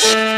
Go,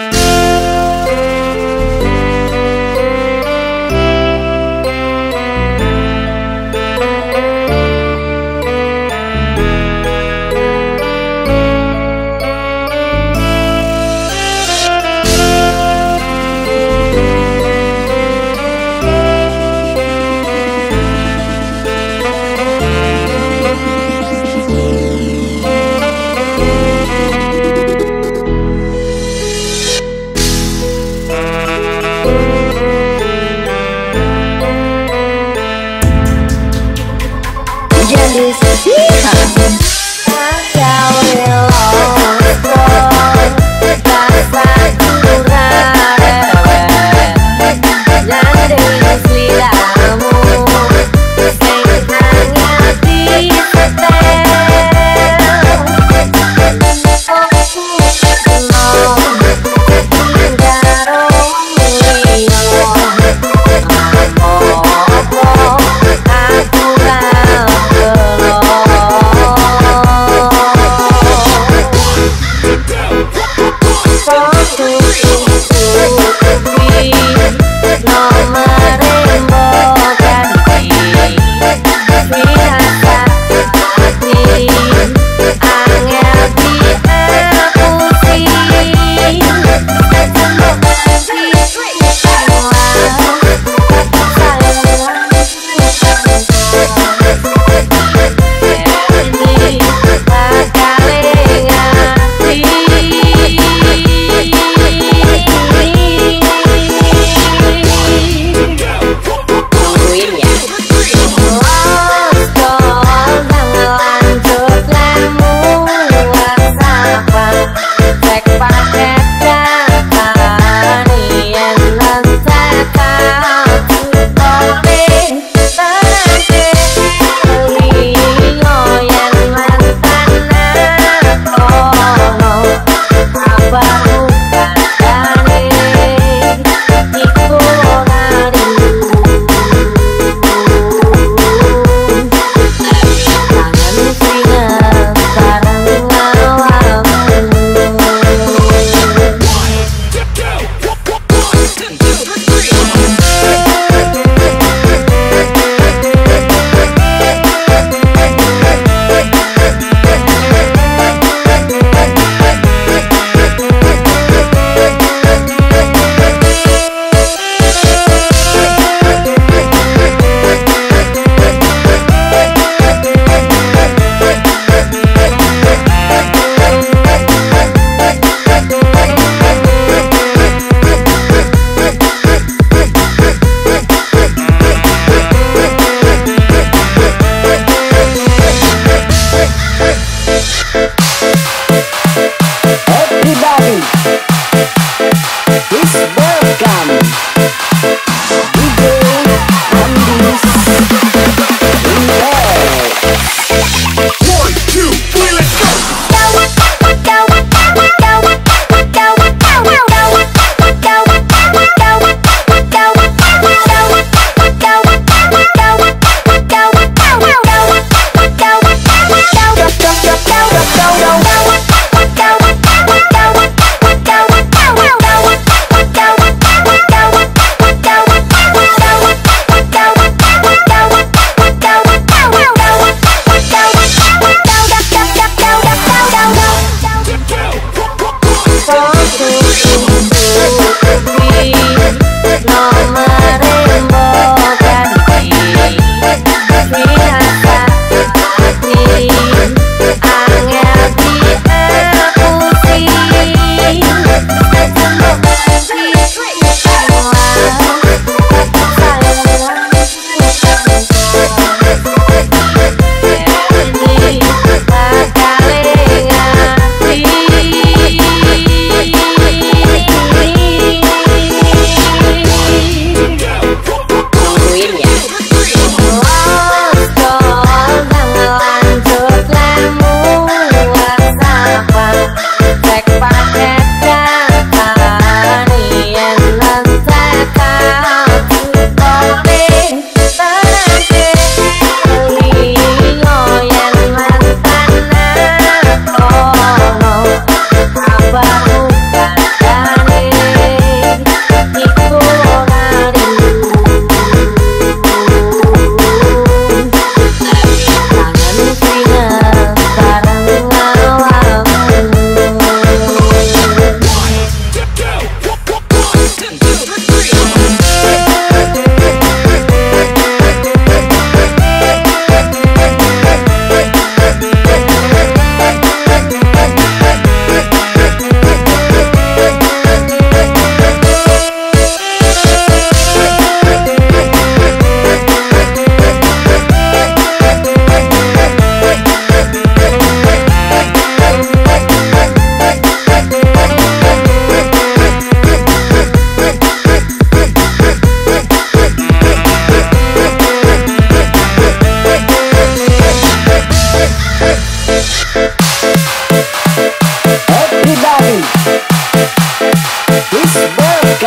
go,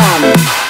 One.